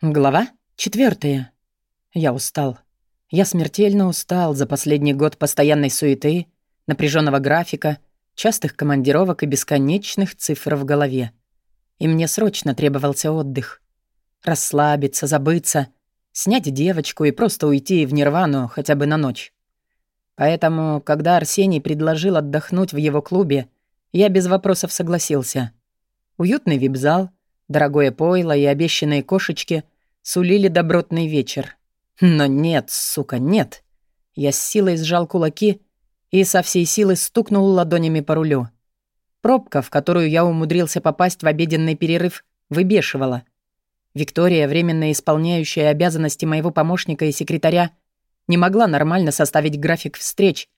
Глава четвертая. Я устал. Я смертельно устал за последний год постоянной суеты, напряженного графика, частых командировок и бесконечных цифр в голове. И мне срочно требовался отдых. Расслабиться, забыться, снять девочку и просто уйти в нирвану хотя бы на ночь. Поэтому, когда Арсений предложил отдохнуть в его клубе, я без вопросов согласился. Уютный вип-зал — Дорогое пойло и обещанные кошечки сулили добротный вечер. Но нет, сука, нет. Я с силой сжал кулаки и со всей силы стукнул ладонями по рулю. Пробка, в которую я умудрился попасть в обеденный перерыв, выбешивала. Виктория, временно исполняющая обязанности моего помощника и секретаря, не могла нормально составить график встреч,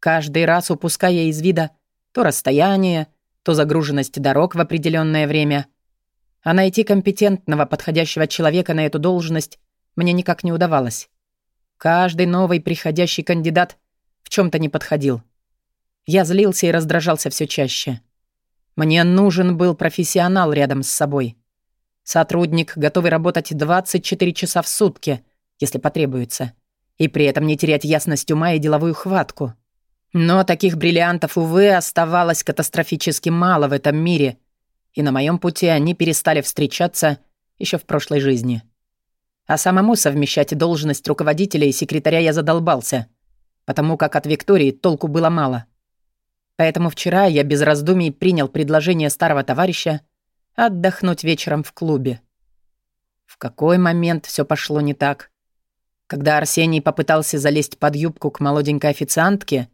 каждый раз упуская из вида то расстояние, то загруженность дорог в определенное время — а найти компетентного, подходящего человека на эту должность мне никак не удавалось. Каждый новый приходящий кандидат в чем то не подходил. Я злился и раздражался все чаще. Мне нужен был профессионал рядом с собой. Сотрудник, готовый работать 24 часа в сутки, если потребуется, и при этом не терять ясность ума и деловую хватку. Но таких бриллиантов, увы, оставалось катастрофически мало в этом мире, и на моем пути они перестали встречаться еще в прошлой жизни. А самому совмещать должность руководителя и секретаря я задолбался, потому как от Виктории толку было мало. Поэтому вчера я без раздумий принял предложение старого товарища отдохнуть вечером в клубе. В какой момент все пошло не так? Когда Арсений попытался залезть под юбку к молоденькой официантке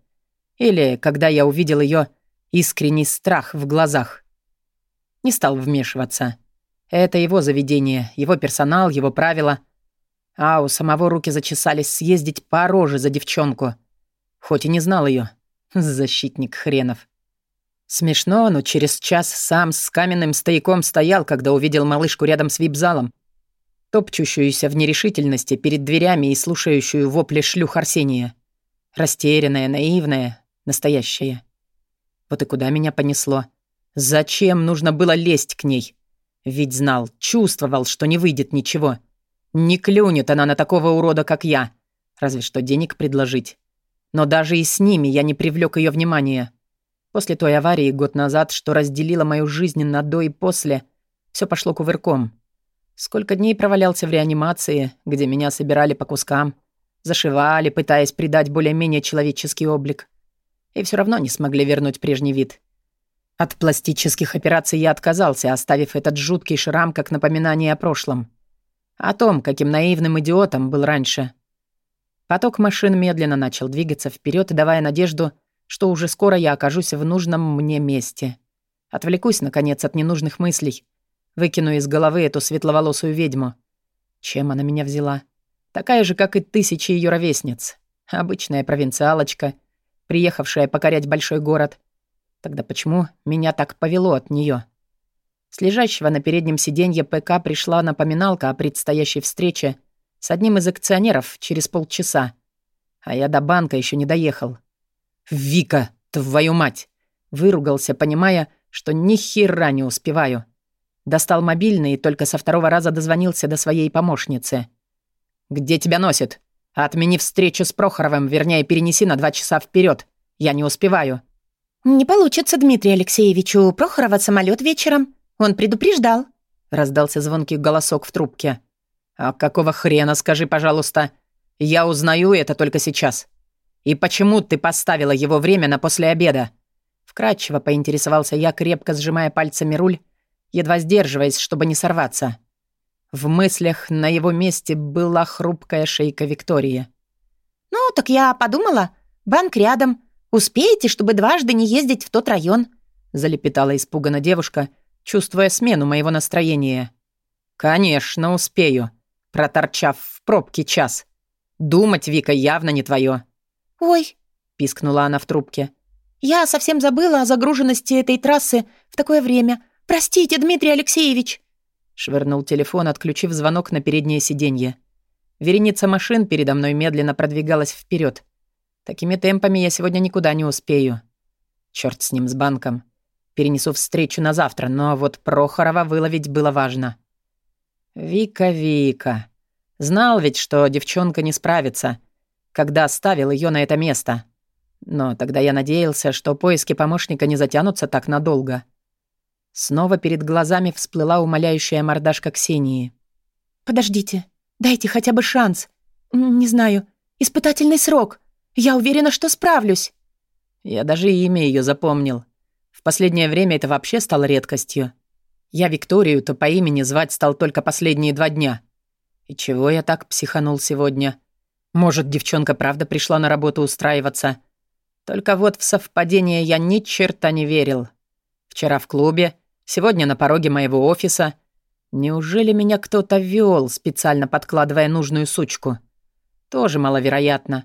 или когда я увидел ее искренний страх в глазах? Не стал вмешиваться. Это его заведение, его персонал, его правила. А у самого руки зачесались съездить по роже за девчонку. Хоть и не знал ее. Защитник хренов. Смешно, но через час сам с каменным стояком стоял, когда увидел малышку рядом с вип-залом, топчущуюся в нерешительности перед дверями и слушающую вопли шлюх Арсения. Растерянная, наивная, настоящая. Вот и куда меня понесло. Зачем нужно было лезть к ней? Ведь знал, чувствовал, что не выйдет ничего. Не клюнет она на такого урода, как я. Разве что денег предложить. Но даже и с ними я не привлек ее внимания. После той аварии год назад, что разделила мою жизнь на до и после, все пошло кувырком. Сколько дней провалялся в реанимации, где меня собирали по кускам, зашивали, пытаясь придать более-менее человеческий облик. И все равно не смогли вернуть прежний вид. От пластических операций я отказался, оставив этот жуткий шрам как напоминание о прошлом. О том, каким наивным идиотом был раньше. Поток машин медленно начал двигаться вперед, давая надежду, что уже скоро я окажусь в нужном мне месте. Отвлекусь, наконец, от ненужных мыслей. Выкину из головы эту светловолосую ведьму. Чем она меня взяла? Такая же, как и тысячи ее ровесниц. Обычная провинциалочка, приехавшая покорять большой город — Тогда почему меня так повело от нее? С лежащего на переднем сиденье ПК пришла напоминалка о предстоящей встрече с одним из акционеров через полчаса. А я до банка еще не доехал. «Вика, твою мать!» Выругался, понимая, что ни хера не успеваю. Достал мобильный и только со второго раза дозвонился до своей помощницы. «Где тебя носит? Отмени встречу с Прохоровым, вернее, перенеси на два часа вперед. Я не успеваю». «Не получится, Дмитрий Алексеевич, у Прохорова самолет вечером. Он предупреждал», — раздался звонкий голосок в трубке. «А какого хрена, скажи, пожалуйста? Я узнаю это только сейчас. И почему ты поставила его время на после обеда?» Вкратчиво поинтересовался я, крепко сжимая пальцами руль, едва сдерживаясь, чтобы не сорваться. В мыслях на его месте была хрупкая шейка Виктории. «Ну, так я подумала. Банк рядом. «Успеете, чтобы дважды не ездить в тот район?» — залепетала испуганно девушка, чувствуя смену моего настроения. «Конечно, успею», — проторчав в пробке час. «Думать, Вика, явно не твое. «Ой», — пискнула она в трубке. «Я совсем забыла о загруженности этой трассы в такое время. Простите, Дмитрий Алексеевич!» Швырнул телефон, отключив звонок на переднее сиденье. Вереница машин передо мной медленно продвигалась вперед. Такими темпами я сегодня никуда не успею. Черт с ним, с банком. Перенесу встречу на завтра, но вот Прохорова выловить было важно. Вика, Вика. Знал ведь, что девчонка не справится, когда ставил ее на это место. Но тогда я надеялся, что поиски помощника не затянутся так надолго. Снова перед глазами всплыла умоляющая мордашка Ксении. «Подождите, дайте хотя бы шанс. Не знаю, испытательный срок. Я уверена, что справлюсь». Я даже имя ее запомнил. В последнее время это вообще стало редкостью. Я Викторию-то по имени звать стал только последние два дня. И чего я так психанул сегодня? Может, девчонка правда пришла на работу устраиваться? Только вот в совпадение я ни черта не верил. Вчера в клубе, сегодня на пороге моего офиса. Неужели меня кто-то вёл, специально подкладывая нужную сучку? Тоже маловероятно.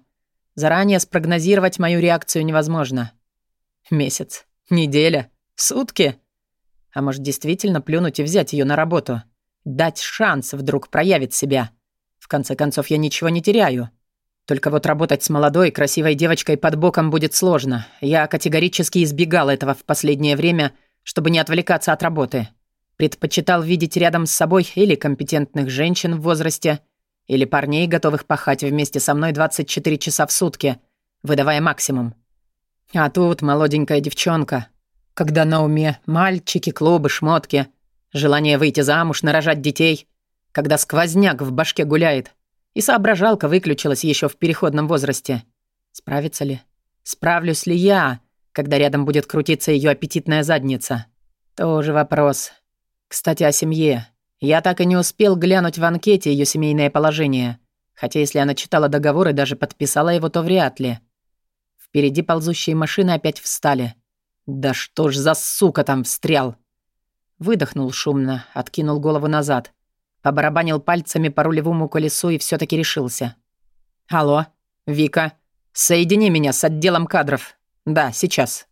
Заранее спрогнозировать мою реакцию невозможно. Месяц, неделя, сутки. А может, действительно плюнуть и взять ее на работу? Дать шанс вдруг проявить себя. В конце концов, я ничего не теряю. Только вот работать с молодой, красивой девочкой под боком будет сложно. Я категорически избегал этого в последнее время, чтобы не отвлекаться от работы. Предпочитал видеть рядом с собой или компетентных женщин в возрасте, или парней, готовых пахать вместе со мной 24 часа в сутки, выдавая максимум. А тут молоденькая девчонка. Когда на уме мальчики, клубы, шмотки, желание выйти замуж, нарожать детей, когда сквозняк в башке гуляет — и соображалка выключилась еще в переходном возрасте. Справится ли? Справлюсь ли я, когда рядом будет крутиться ее аппетитная задница? Тоже вопрос. Кстати, о семье. Я так и не успел глянуть в анкете ее семейное положение. Хотя если она читала договор и даже подписала его, то вряд ли. Впереди ползущие машины опять встали. Да что ж за сука там встрял? Выдохнул шумно, откинул голову назад. Побарабанил пальцами по рулевому колесу и все таки решился. «Алло, Вика, соедини меня с отделом кадров. Да, сейчас».